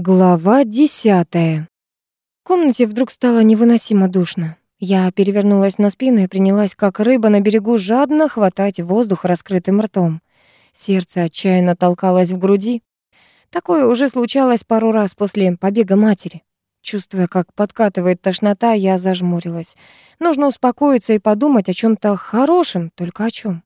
Глава десятая. В комнате вдруг стало невыносимо душно. Я перевернулась на спину и принялась, как рыба на берегу, жадно хватать воздух раскрытым ртом. Сердце отчаянно толкалось в груди. Такое уже случалось пару раз после побега матери. Чувствуя, как подкатывает тошнота, я зажмурилась. Нужно успокоиться и подумать о чем то хорошем, только о чем.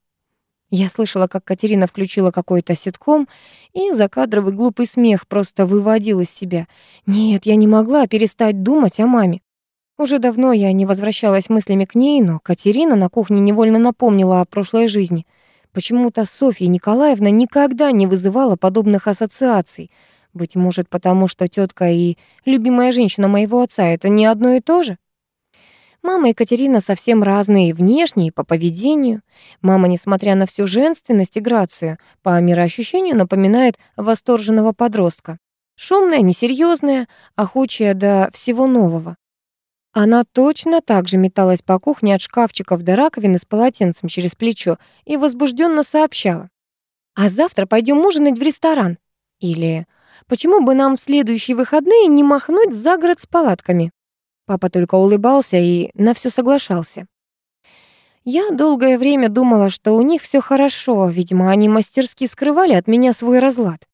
Я слышала, как Катерина включила какой-то ситком, и закадровый глупый смех просто выводил из себя. Нет, я не могла перестать думать о маме. Уже давно я не возвращалась мыслями к ней, но Катерина на кухне невольно напомнила о прошлой жизни. Почему-то Софья Николаевна никогда не вызывала подобных ассоциаций. Быть может, потому что тетка и любимая женщина моего отца — это не одно и то же? Мама и Катерина совсем разные и внешне, и по поведению. Мама, несмотря на всю женственность и грацию, по мироощущению напоминает восторженного подростка. Шумная, несерьезная, охочая до всего нового. Она точно так же металась по кухне от шкафчиков до раковины с полотенцем через плечо и возбужденно сообщала. «А завтра пойдем ужинать в ресторан». Или «Почему бы нам в следующие выходные не махнуть за город с палатками?» Папа только улыбался и на все соглашался. Я долгое время думала, что у них все хорошо, видимо, они мастерски скрывали от меня свой разлад.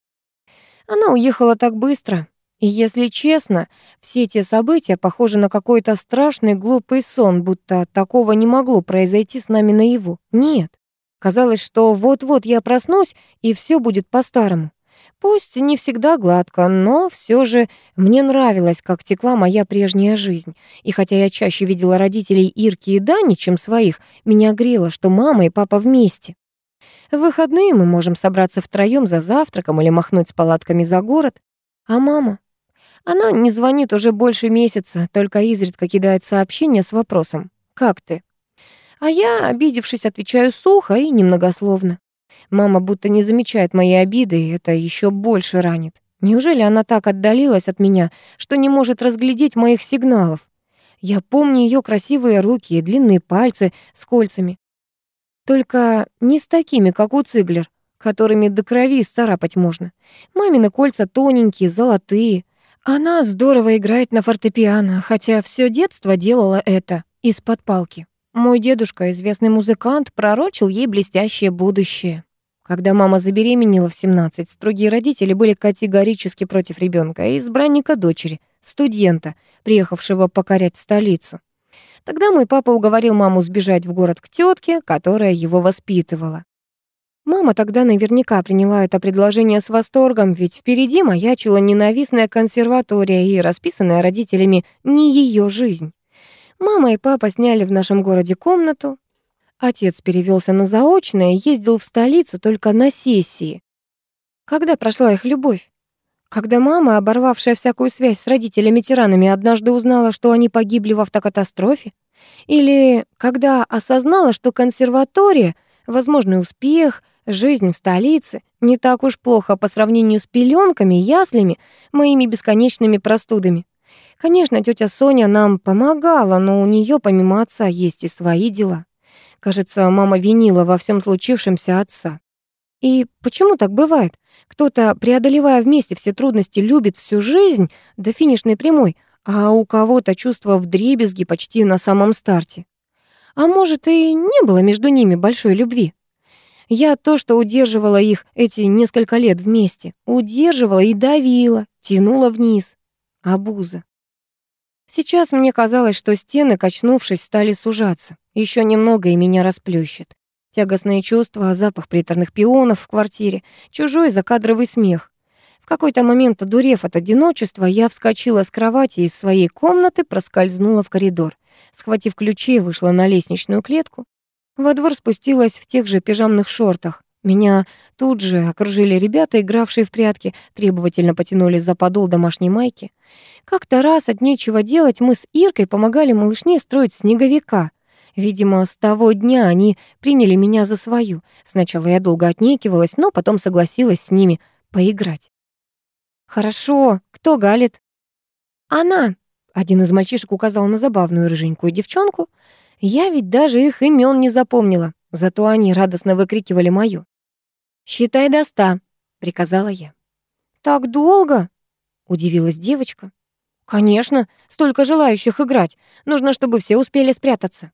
Она уехала так быстро, и, если честно, все те события похожи на какой-то страшный глупый сон, будто такого не могло произойти с нами наяву. Нет. Казалось, что вот-вот я проснусь, и все будет по-старому. Пусть не всегда гладко, но все же мне нравилось, как текла моя прежняя жизнь. И хотя я чаще видела родителей Ирки и Дани, чем своих, меня грело, что мама и папа вместе. В выходные мы можем собраться втроем за завтраком или махнуть с палатками за город. А мама? Она не звонит уже больше месяца, только изредка кидает сообщение с вопросом «Как ты?». А я, обидевшись, отвечаю сухо и немногословно. Мама будто не замечает моей обиды, и это еще больше ранит. Неужели она так отдалилась от меня, что не может разглядеть моих сигналов? Я помню ее красивые руки и длинные пальцы с кольцами. Только не с такими, как у Циглер, которыми до крови исцарапать можно. Мамины кольца тоненькие, золотые. Она здорово играет на фортепиано, хотя все детство делала это из-под палки. Мой дедушка, известный музыкант, пророчил ей блестящее будущее. Когда мама забеременела в 17, строгие родители были категорически против ребенка и избранника дочери, студента, приехавшего покорять столицу. Тогда мой папа уговорил маму сбежать в город к тетке, которая его воспитывала. Мама тогда наверняка приняла это предложение с восторгом, ведь впереди маячила ненавистная консерватория и расписанная родителями не ее жизнь. Мама и папа сняли в нашем городе комнату, Отец перевелся на заочное ездил в столицу только на сессии. Когда прошла их любовь? Когда мама, оборвавшая всякую связь с родителями-тиранами, однажды узнала, что они погибли в автокатастрофе? Или когда осознала, что консерватория, возможный успех, жизнь в столице не так уж плохо по сравнению с пеленками, яслями, моими бесконечными простудами? Конечно, тетя Соня нам помогала, но у нее помимо отца есть и свои дела. Кажется, мама винила во всем случившемся отца. И почему так бывает? Кто-то, преодолевая вместе все трудности, любит всю жизнь до финишной прямой, а у кого-то чувство вдребезги почти на самом старте. А может, и не было между ними большой любви. Я то, что удерживала их эти несколько лет вместе, удерживала и давила, тянула вниз. Абуза. Сейчас мне казалось, что стены, качнувшись, стали сужаться. Еще немного, и меня расплющит. Тягостные чувства, запах приторных пионов в квартире, чужой закадровый смех. В какой-то момент, одурев от одиночества, я вскочила с кровати из своей комнаты, проскользнула в коридор. Схватив ключи, вышла на лестничную клетку. Во двор спустилась в тех же пижамных шортах. Меня тут же окружили ребята, игравшие в прятки, требовательно потянули за подол домашней майки. Как-то раз от нечего делать мы с Иркой помогали малышне строить снеговика. Видимо, с того дня они приняли меня за свою. Сначала я долго отнекивалась, но потом согласилась с ними поиграть. «Хорошо, кто галит?» «Она!» — один из мальчишек указал на забавную рыженькую девчонку. Я ведь даже их имен не запомнила, зато они радостно выкрикивали мою. «Считай до ста», — приказала я. «Так долго?» удивилась девочка. «Конечно, столько желающих играть. Нужно, чтобы все успели спрятаться».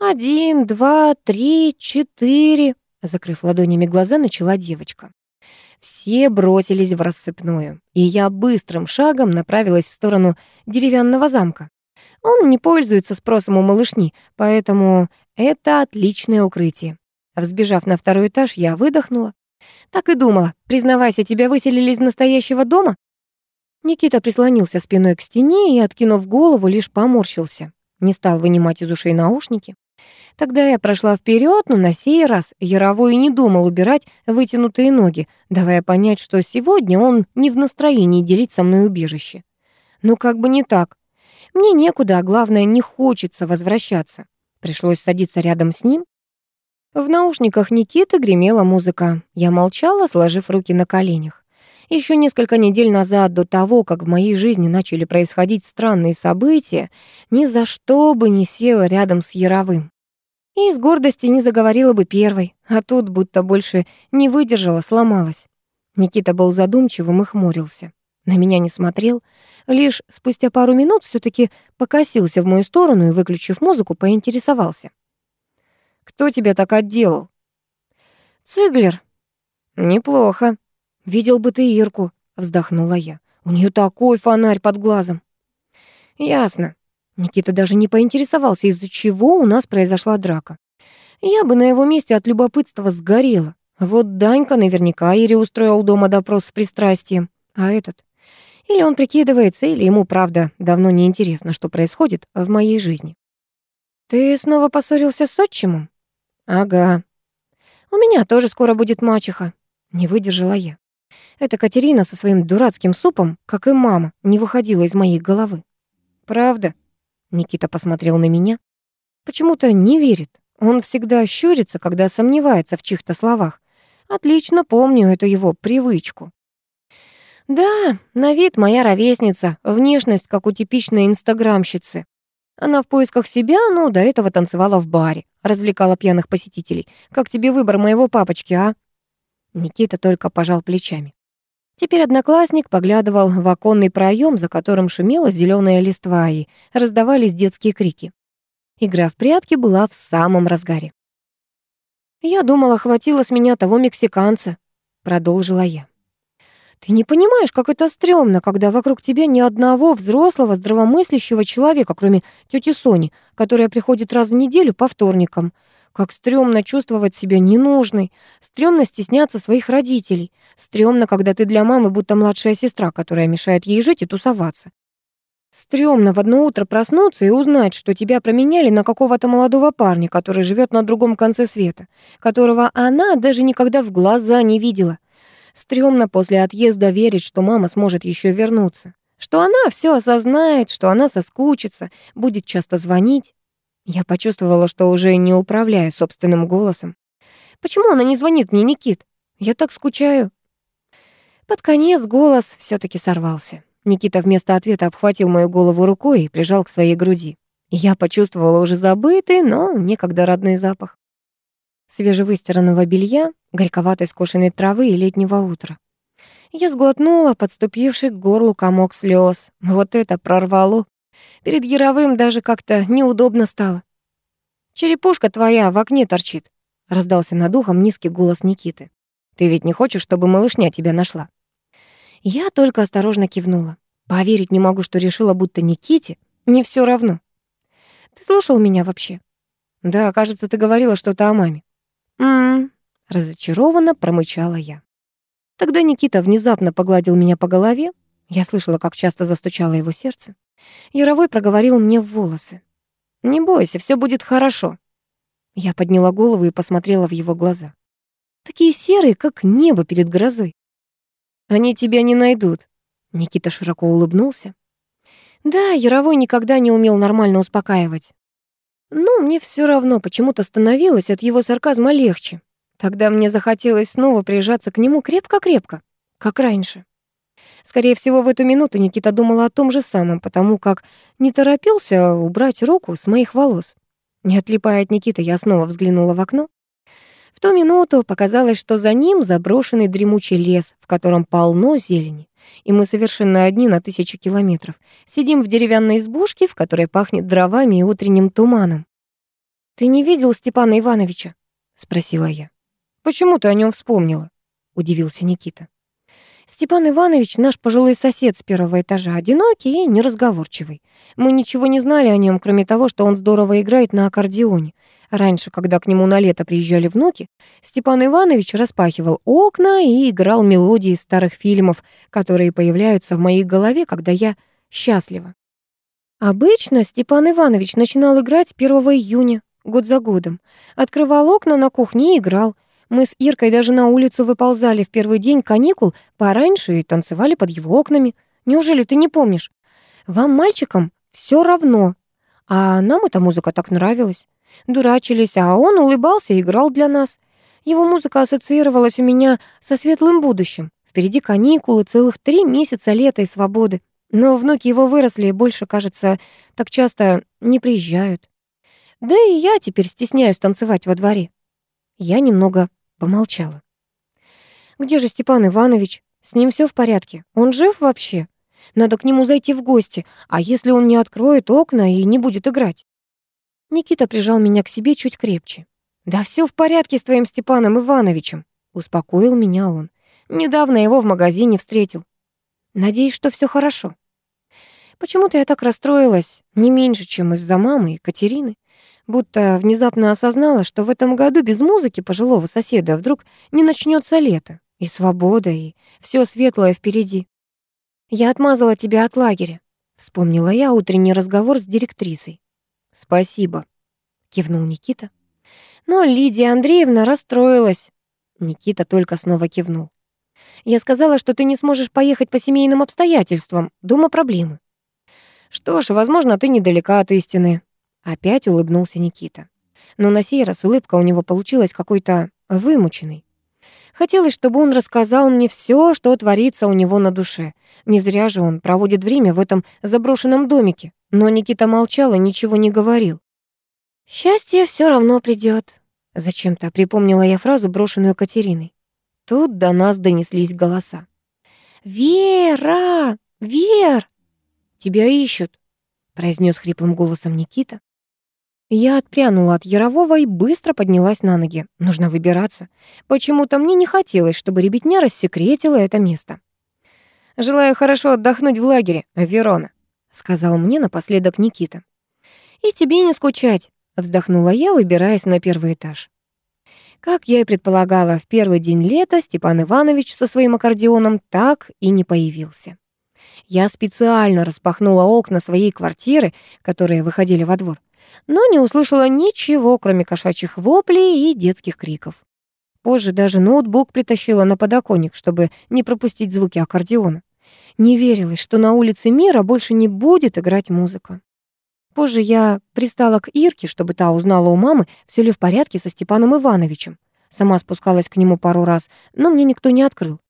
«Один, два, три, четыре», — закрыв ладонями глаза, начала девочка. Все бросились в рассыпную, и я быстрым шагом направилась в сторону деревянного замка. Он не пользуется спросом у малышни, поэтому это отличное укрытие. Взбежав на второй этаж, я выдохнула. Так и думала. Признавайся, тебя выселили из настоящего дома? Никита прислонился спиной к стене и, откинув голову, лишь поморщился. Не стал вынимать из ушей наушники. Тогда я прошла вперед, но на сей раз Яровой не думал убирать вытянутые ноги, давая понять, что сегодня он не в настроении делить со мной убежище. Ну как бы не так. Мне некуда, а главное, не хочется возвращаться. Пришлось садиться рядом с ним. В наушниках Никиты гремела музыка. Я молчала, сложив руки на коленях. Еще несколько недель назад, до того, как в моей жизни начали происходить странные события, ни за что бы не села рядом с Яровым. И из гордости не заговорила бы первой, а тут будто больше не выдержала, сломалась. Никита был задумчивым и хмурился. На меня не смотрел. Лишь спустя пару минут все таки покосился в мою сторону и, выключив музыку, поинтересовался. «Кто тебя так отделал?» «Циглер». «Неплохо. Видел бы ты Ирку», — вздохнула я. «У нее такой фонарь под глазом». «Ясно. Никита даже не поинтересовался, из-за чего у нас произошла драка. Я бы на его месте от любопытства сгорела. Вот Данька наверняка Ире устроил дома допрос с пристрастием. А этот? Или он прикидывается, или ему, правда, давно не интересно, что происходит в моей жизни. «Ты снова поссорился с отчимом?» «Ага». «У меня тоже скоро будет мачеха», — не выдержала я. Эта Катерина со своим дурацким супом, как и мама, не выходила из моей головы. «Правда?» Никита посмотрел на меня. Почему-то не верит. Он всегда щурится, когда сомневается в чьих-то словах. Отлично помню эту его привычку. Да, на вид моя ровесница, внешность, как у типичной инстаграмщицы. Она в поисках себя, ну, до этого танцевала в баре, развлекала пьяных посетителей. Как тебе выбор моего папочки, а? Никита только пожал плечами. Теперь одноклассник поглядывал в оконный проем, за которым шумела зеленая листва и раздавались детские крики. Игра в прятки была в самом разгаре. «Я думала, хватило с меня того мексиканца», — продолжила я. «Ты не понимаешь, как это стрёмно, когда вокруг тебя ни одного взрослого, здравомыслящего человека, кроме тети Сони, которая приходит раз в неделю по вторникам. Как стрёмно чувствовать себя ненужной, стрёмно стесняться своих родителей, стрёмно, когда ты для мамы будто младшая сестра, которая мешает ей жить и тусоваться. Стрёмно в одно утро проснуться и узнать, что тебя променяли на какого-то молодого парня, который живет на другом конце света, которого она даже никогда в глаза не видела. Стрёмно после отъезда верить, что мама сможет еще вернуться, что она все осознает, что она соскучится, будет часто звонить. Я почувствовала, что уже не управляю собственным голосом. Почему она не звонит мне, Никит? Я так скучаю. Под конец голос все таки сорвался. Никита вместо ответа обхватил мою голову рукой и прижал к своей груди. Я почувствовала уже забытый, но некогда родной запах. Свежевыстиранного белья, горьковатой скошенной травы и летнего утра. Я сглотнула подступивший к горлу комок слез. Вот это прорвало. Перед Яровым даже как-то неудобно стало. «Черепушка твоя в окне торчит», — раздался над ухом низкий голос Никиты. «Ты ведь не хочешь, чтобы малышня тебя нашла?» Я только осторожно кивнула. Поверить не могу, что решила, будто Никите не все равно. «Ты слушал меня вообще?» «Да, кажется, ты говорила что-то о маме». «М-м-м», разочарованно промычала я. Тогда Никита внезапно погладил меня по голове. Я слышала, как часто застучало его сердце. Яровой проговорил мне в волосы. «Не бойся, все будет хорошо». Я подняла голову и посмотрела в его глаза. Такие серые, как небо перед грозой. «Они тебя не найдут», — Никита широко улыбнулся. Да, Яровой никогда не умел нормально успокаивать. Но мне все равно почему-то становилось от его сарказма легче. Тогда мне захотелось снова прижаться к нему крепко-крепко, как раньше. Скорее всего, в эту минуту Никита думал о том же самом, потому как не торопился убрать руку с моих волос. Не отлипая от Никиты, я снова взглянула в окно. В ту минуту показалось, что за ним заброшенный дремучий лес, в котором полно зелени. И мы совершенно одни на тысячу километров. Сидим в деревянной избушке, в которой пахнет дровами и утренним туманом. «Ты не видел Степана Ивановича?» — спросила я. «Почему ты о нем вспомнила?» — удивился Никита. Степан Иванович наш пожилой сосед с первого этажа, одинокий и неразговорчивый. Мы ничего не знали о нем, кроме того, что он здорово играет на аккордеоне. Раньше, когда к нему на лето приезжали внуки, Степан Иванович распахивал окна и играл мелодии старых фильмов, которые появляются в моей голове, когда я счастлива. Обычно Степан Иванович начинал играть 1 июня, год за годом. Открывал окна на кухне и играл. Мы с Иркой даже на улицу выползали в первый день каникул пораньше и танцевали под его окнами. Неужели ты не помнишь? Вам, мальчикам, все равно. А нам эта музыка так нравилась. Дурачились, а он улыбался и играл для нас. Его музыка ассоциировалась у меня со светлым будущим. Впереди каникулы, целых три месяца лета и свободы. Но внуки его выросли и больше, кажется, так часто не приезжают. Да и я теперь стесняюсь танцевать во дворе. Я немного помолчала. «Где же Степан Иванович? С ним все в порядке? Он жив вообще? Надо к нему зайти в гости, а если он не откроет окна и не будет играть?» Никита прижал меня к себе чуть крепче. «Да все в порядке с твоим Степаном Ивановичем», — успокоил меня он. «Недавно его в магазине встретил. Надеюсь, что все хорошо». Почему-то я так расстроилась, не меньше, чем из-за мамы и Катерины будто внезапно осознала, что в этом году без музыки пожилого соседа вдруг не начнется лето, и свобода, и все светлое впереди. «Я отмазала тебя от лагеря», — вспомнила я утренний разговор с директрисой. «Спасибо», — кивнул Никита. Но Лидия Андреевна расстроилась. Никита только снова кивнул. «Я сказала, что ты не сможешь поехать по семейным обстоятельствам. Дома проблемы». «Что ж, возможно, ты недалека от истины», Опять улыбнулся Никита. Но на сей раз улыбка у него получилась какой-то вымученной. Хотелось, чтобы он рассказал мне все, что творится у него на душе. Не зря же он проводит время в этом заброшенном домике. Но Никита молчал и ничего не говорил. «Счастье все равно придет. Зачем-то припомнила я фразу, брошенную Катериной. Тут до нас донеслись голоса. «Вера! Вер!» «Тебя ищут», — произнес хриплым голосом Никита. Я отпрянула от Ярового и быстро поднялась на ноги. Нужно выбираться. Почему-то мне не хотелось, чтобы ребятня рассекретила это место. «Желаю хорошо отдохнуть в лагере, Верона», — сказал мне напоследок Никита. «И тебе не скучать», — вздохнула я, выбираясь на первый этаж. Как я и предполагала, в первый день лета Степан Иванович со своим аккордеоном так и не появился. Я специально распахнула окна своей квартиры, которые выходили во двор, но не услышала ничего, кроме кошачьих воплей и детских криков. Позже даже ноутбук притащила на подоконник, чтобы не пропустить звуки аккордеона. Не верилось, что на улице мира больше не будет играть музыка. Позже я пристала к Ирке, чтобы та узнала у мамы, все ли в порядке со Степаном Ивановичем. Сама спускалась к нему пару раз, но мне никто не открыл.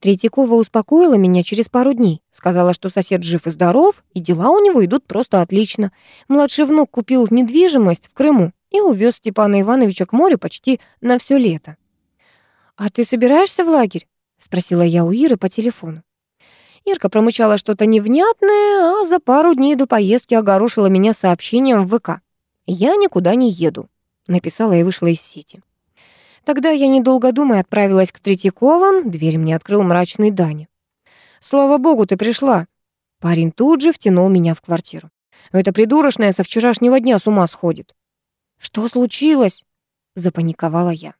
Третьякова успокоила меня через пару дней. Сказала, что сосед жив и здоров, и дела у него идут просто отлично. Младший внук купил недвижимость в Крыму и увез Степана Ивановича к морю почти на все лето. «А ты собираешься в лагерь?» — спросила я у Иры по телефону. Ирка промычала что-то невнятное, а за пару дней до поездки огорошила меня сообщением в ВК. «Я никуда не еду», — написала и вышла из сети. Тогда я, недолго думая, отправилась к Третьяковым, дверь мне открыл мрачный Даня. «Слава богу, ты пришла!» Парень тут же втянул меня в квартиру. «Эта придурочная со вчерашнего дня с ума сходит». «Что случилось?» — запаниковала я.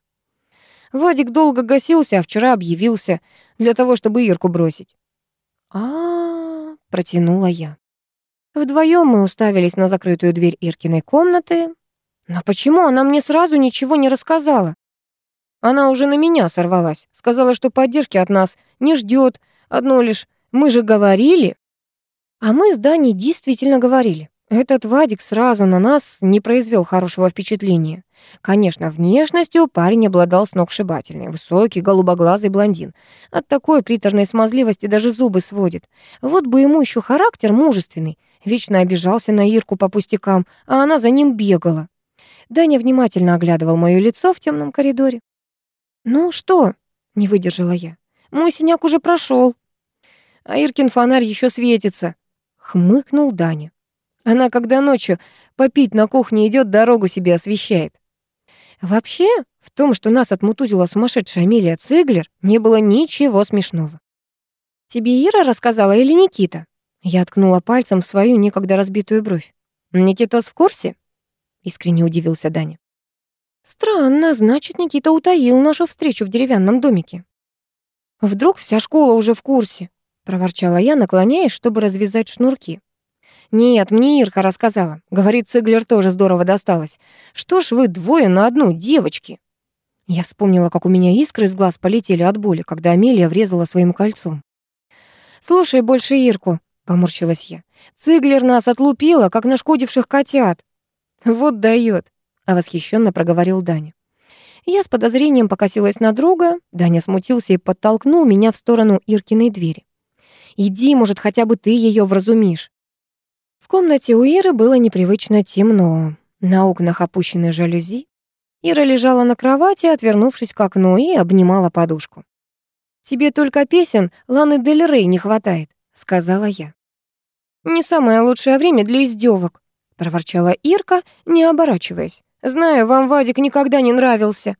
Вадик долго гасился, а вчера объявился для того, чтобы Ирку бросить. А, протянула я. Вдвоем мы уставились на закрытую дверь Иркиной комнаты. Но почему она мне сразу ничего не рассказала? Она уже на меня сорвалась. Сказала, что поддержки от нас не ждет. Одно лишь «мы же говорили». А мы с Даней действительно говорили. Этот Вадик сразу на нас не произвел хорошего впечатления. Конечно, внешностью парень обладал сногсшибательной. Высокий, голубоглазый блондин. От такой приторной смазливости даже зубы сводит. Вот бы ему еще характер мужественный. Вечно обижался на Ирку по пустякам, а она за ним бегала. Даня внимательно оглядывал моё лицо в темном коридоре. «Ну что?» — не выдержала я. «Мой синяк уже прошел. «А Иркин фонарь еще светится», — хмыкнул Даня. «Она, когда ночью попить на кухне идет, дорогу себе освещает». Вообще, в том, что нас отмутузила сумасшедшая Амелия Циглер, не было ничего смешного. «Тебе Ира рассказала или Никита?» Я ткнула пальцем в свою некогда разбитую бровь. «Никитос в курсе?» Искренне удивился Даня. «Странно, значит, Никита утаил нашу встречу в деревянном домике. Вдруг вся школа уже в курсе?» проворчала я, наклоняясь, чтобы развязать шнурки. «Нет, мне Ирка рассказала. Говорит, Циглер тоже здорово досталось. Что ж вы двое на одну, девочки?» Я вспомнила, как у меня искры из глаз полетели от боли, когда Амелия врезала своим кольцом. «Слушай больше Ирку», — поморщилась я. «Циглер нас отлупила, как нашкодивших котят». «Вот даёт», — а восхищенно проговорил Даня. Я с подозрением покосилась на друга. Даня смутился и подтолкнул меня в сторону Иркиной двери. «Иди, может, хотя бы ты ее вразумишь». Комнате у Иры было непривычно темно. На окнах опущены жалюзи. Ира лежала на кровати, отвернувшись к окну, и обнимала подушку. «Тебе только песен Ланы Дель Рей не хватает», — сказала я. «Не самое лучшее время для издевок», — проворчала Ирка, не оборачиваясь. «Знаю, вам Вадик никогда не нравился».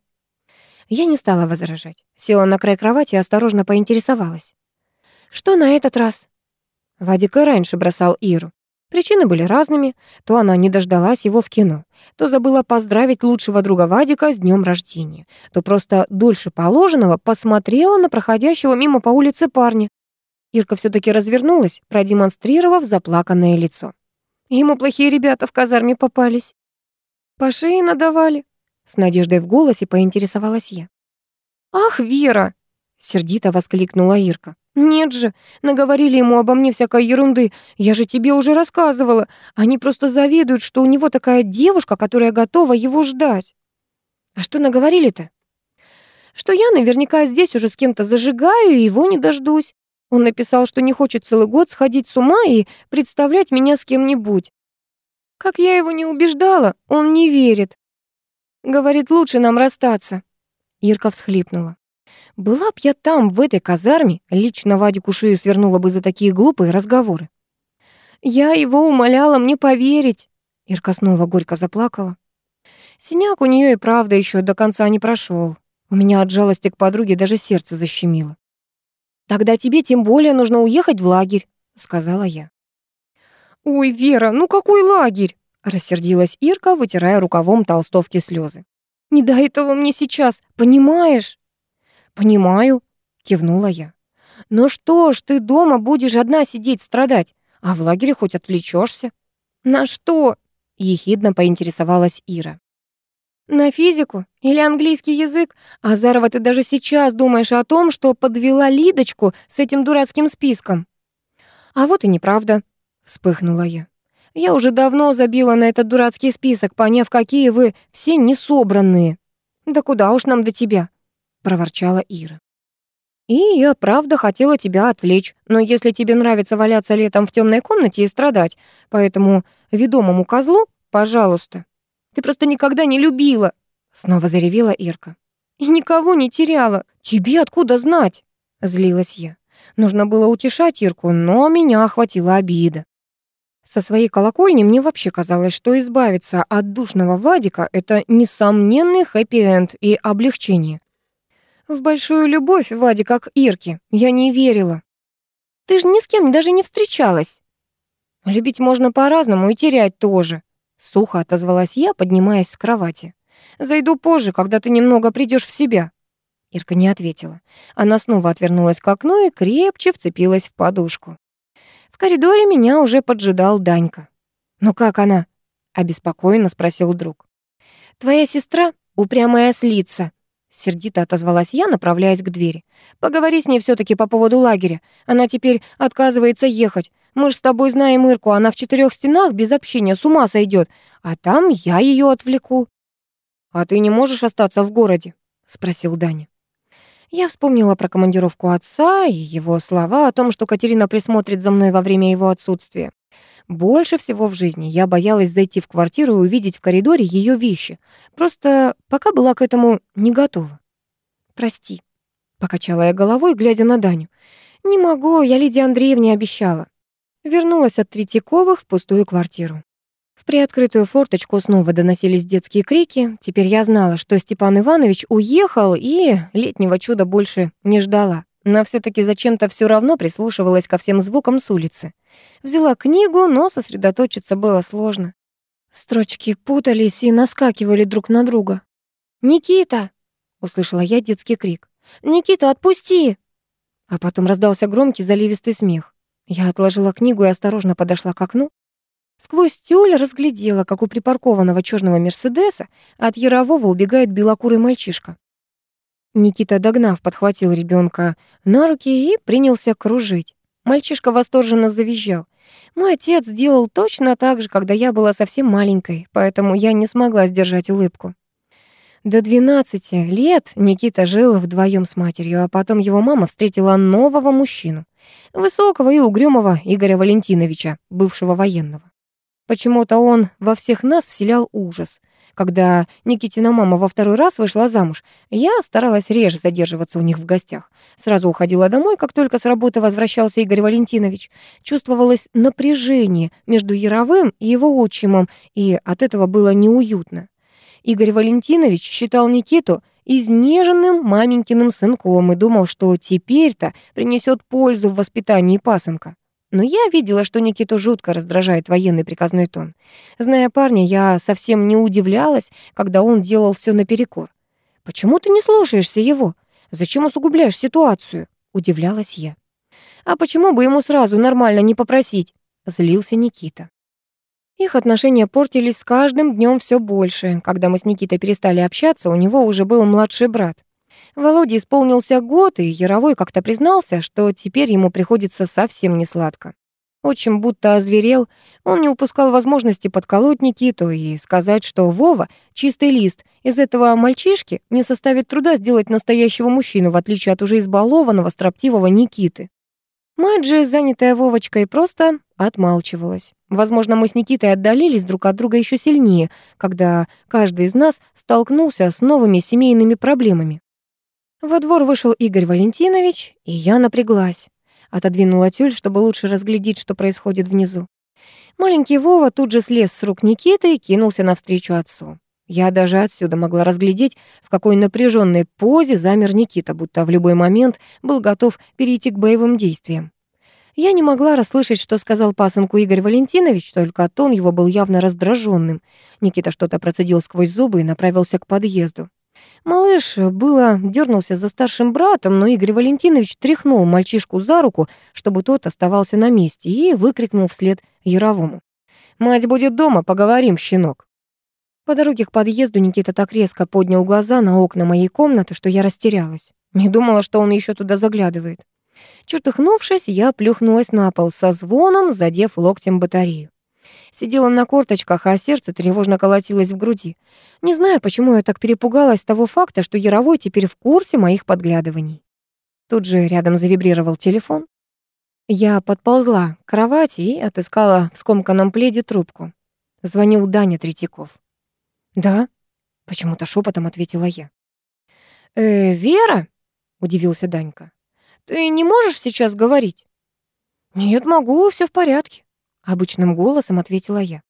Я не стала возражать. Села на край кровати и осторожно поинтересовалась. «Что на этот раз?» Вадик и раньше бросал Иру. Причины были разными. То она не дождалась его в кино, то забыла поздравить лучшего друга Вадика с днем рождения, то просто дольше положенного посмотрела на проходящего мимо по улице парня. Ирка все таки развернулась, продемонстрировав заплаканное лицо. Ему плохие ребята в казарме попались. По шее надавали. С надеждой в голосе поинтересовалась я. «Ах, Вера!» — сердито воскликнула Ирка. «Нет же, наговорили ему обо мне всякой ерунды. Я же тебе уже рассказывала. Они просто завидуют, что у него такая девушка, которая готова его ждать». «А что наговорили-то?» «Что я наверняка здесь уже с кем-то зажигаю и его не дождусь. Он написал, что не хочет целый год сходить с ума и представлять меня с кем-нибудь. Как я его не убеждала, он не верит. Говорит, лучше нам расстаться». Ирка всхлипнула. Была б я там, в этой казарме, лично Вадику шею свернула бы за такие глупые разговоры. Я его умоляла мне поверить. Ирка снова горько заплакала. Синяк у нее и правда еще до конца не прошел. У меня от жалости к подруге даже сердце защемило. «Тогда тебе тем более нужно уехать в лагерь», — сказала я. «Ой, Вера, ну какой лагерь?» — рассердилась Ирка, вытирая рукавом толстовки слезы. «Не до этого мне сейчас, понимаешь?» «Понимаю», — кивнула я. «Ну что ж, ты дома будешь одна сидеть, страдать, а в лагере хоть отвлечешься. «На что?» — ехидно поинтересовалась Ира. «На физику или английский язык? Азарова, ты даже сейчас думаешь о том, что подвела Лидочку с этим дурацким списком». «А вот и неправда», — вспыхнула я. «Я уже давно забила на этот дурацкий список, поняв, какие вы все несобранные. Да куда уж нам до тебя?» Проворчала Ира. «И я правда хотела тебя отвлечь, но если тебе нравится валяться летом в темной комнате и страдать, поэтому ведомому козлу, пожалуйста. Ты просто никогда не любила!» Снова заревела Ирка. «И никого не теряла. Тебе откуда знать?» Злилась я. Нужно было утешать Ирку, но меня охватила обида. Со своей колокольни мне вообще казалось, что избавиться от душного Вадика — это несомненный хэппи-энд и облегчение. В большую любовь Ваде, как Ирке, я не верила. Ты же ни с кем даже не встречалась. Любить можно по-разному и терять тоже. Сухо отозвалась я, поднимаясь с кровати. Зайду позже, когда ты немного придешь в себя. Ирка не ответила. Она снова отвернулась к окну и крепче вцепилась в подушку. В коридоре меня уже поджидал Данька. «Ну как она?» — обеспокоенно спросил друг. «Твоя сестра — упрямая ослица», Сердито отозвалась я, направляясь к двери. «Поговори с ней все таки по поводу лагеря. Она теперь отказывается ехать. Мы ж с тобой знаем Ирку, она в четырех стенах без общения с ума сойдет, а там я ее отвлеку». «А ты не можешь остаться в городе?» — спросил Даня. Я вспомнила про командировку отца и его слова о том, что Катерина присмотрит за мной во время его отсутствия. Больше всего в жизни я боялась зайти в квартиру и увидеть в коридоре ее вещи. Просто пока была к этому не готова. «Прости», — покачала я головой, глядя на Даню. «Не могу, я Лидии Андреевне обещала». Вернулась от Третьяковых в пустую квартиру. В приоткрытую форточку снова доносились детские крики. Теперь я знала, что Степан Иванович уехал и летнего чуда больше не ждала. Но все таки зачем-то все равно прислушивалась ко всем звукам с улицы. Взяла книгу, но сосредоточиться было сложно. Строчки путались и наскакивали друг на друга. «Никита!» — услышала я детский крик. «Никита, отпусти!» А потом раздался громкий заливистый смех. Я отложила книгу и осторожно подошла к окну. Сквозь тюль разглядела, как у припаркованного черного Мерседеса от Ярового убегает белокурый мальчишка. Никита, догнав, подхватил ребенка на руки и принялся кружить. Мальчишка восторженно завизжал. Мой отец сделал точно так же, когда я была совсем маленькой, поэтому я не смогла сдержать улыбку. До 12 лет Никита жил вдвоем с матерью, а потом его мама встретила нового мужчину, высокого и угрюмого Игоря Валентиновича, бывшего военного. Почему-то он во всех нас вселял ужас. Когда Никитина мама во второй раз вышла замуж, я старалась реже задерживаться у них в гостях. Сразу уходила домой, как только с работы возвращался Игорь Валентинович. Чувствовалось напряжение между Яровым и его отчимом, и от этого было неуютно. Игорь Валентинович считал Никиту изнеженным маменькиным сынком и думал, что теперь-то принесет пользу в воспитании пасынка. Но я видела, что Никиту жутко раздражает военный приказной тон. Зная парня, я совсем не удивлялась, когда он делал все наперекор. «Почему ты не слушаешься его? Зачем усугубляешь ситуацию?» — удивлялась я. «А почему бы ему сразу нормально не попросить?» — злился Никита. Их отношения портились с каждым днем все больше. Когда мы с Никитой перестали общаться, у него уже был младший брат. Володе исполнился год, и Яровой как-то признался, что теперь ему приходится совсем не сладко. Отчим будто озверел, он не упускал возможности подколоть Никиту и сказать, что Вова — чистый лист, из этого мальчишки не составит труда сделать настоящего мужчину, в отличие от уже избалованного, строптивого Никиты. Мать же, занятая Вовочкой, просто отмалчивалась. Возможно, мы с Никитой отдалились друг от друга еще сильнее, когда каждый из нас столкнулся с новыми семейными проблемами. Во двор вышел Игорь Валентинович, и я напряглась. Отодвинула тюль, чтобы лучше разглядеть, что происходит внизу. Маленький Вова тут же слез с рук Никиты и кинулся навстречу отцу. Я даже отсюда могла разглядеть, в какой напряженной позе замер Никита, будто в любой момент был готов перейти к боевым действиям. Я не могла расслышать, что сказал пасынку Игорь Валентинович, только тон его был явно раздраженным. Никита что-то процедил сквозь зубы и направился к подъезду. Малыш было дернулся за старшим братом, но Игорь Валентинович тряхнул мальчишку за руку, чтобы тот оставался на месте, и выкрикнул вслед Яровому. «Мать будет дома, поговорим, щенок». По дороге к подъезду Никита так резко поднял глаза на окна моей комнаты, что я растерялась. Не думала, что он еще туда заглядывает. Чертыхнувшись, я плюхнулась на пол со звоном, задев локтем батарею. Сидела на корточках, а сердце тревожно колотилось в груди. Не знаю, почему я так перепугалась того факта, что Яровой теперь в курсе моих подглядываний. Тут же рядом завибрировал телефон. Я подползла к кровати и отыскала в скомканном пледе трубку. Звонил Даня Третьяков. «Да?» — почему-то шепотом ответила я. «Э, Вера?» — удивился Данька. «Ты не можешь сейчас говорить?» «Нет, могу, все в порядке». — обычным голосом ответила я.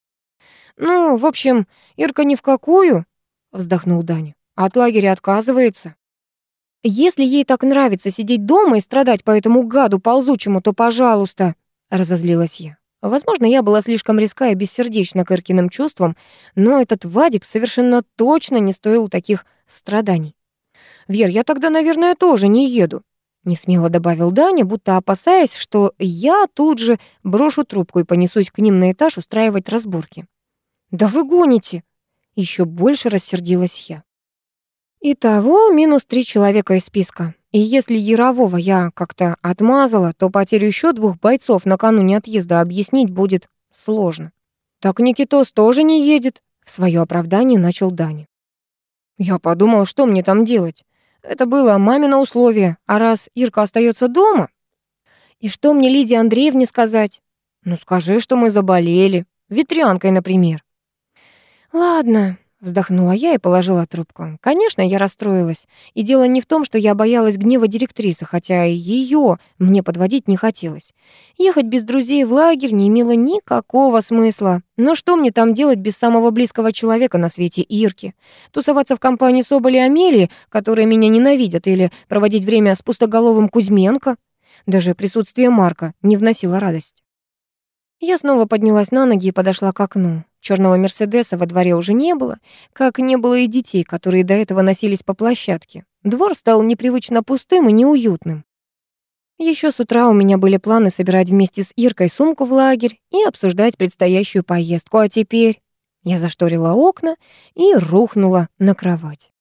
«Ну, в общем, Ирка ни в какую», — вздохнул Даня. «От лагеря отказывается». «Если ей так нравится сидеть дома и страдать по этому гаду ползучему, то пожалуйста», — разозлилась я. Возможно, я была слишком резка и бессердечна к Иркиным чувствам, но этот Вадик совершенно точно не стоил таких страданий. «Вер, я тогда, наверное, тоже не еду», Несмело добавил Даня, будто опасаясь, что я тут же брошу трубку и понесусь к ним на этаж устраивать разборки. «Да вы гоните!» Еще больше рассердилась я. Итого минус три человека из списка. И если Ярового я как-то отмазала, то потерю еще двух бойцов накануне отъезда объяснить будет сложно. «Так Никитос тоже не едет», — в свое оправдание начал Даня. Я подумал, что мне там делать. Это было мамино условие, а раз Ирка остается дома... И что мне Лидии Андреевне сказать? Ну скажи, что мы заболели. Ветрянкой, например. Ладно, Вздохнула я и положила трубку. Конечно, я расстроилась. И дело не в том, что я боялась гнева директрисы, хотя ее мне подводить не хотелось. Ехать без друзей в лагерь не имело никакого смысла. Но что мне там делать без самого близкого человека на свете Ирки? Тусоваться в компании Соболи и Амелии, которые меня ненавидят, или проводить время с пустоголовым Кузьменко? Даже присутствие Марка не вносило радость. Я снова поднялась на ноги и подошла к окну. Черного Мерседеса во дворе уже не было, как не было и детей, которые до этого носились по площадке. Двор стал непривычно пустым и неуютным. Еще с утра у меня были планы собирать вместе с Иркой сумку в лагерь и обсуждать предстоящую поездку, а теперь я зашторила окна и рухнула на кровать.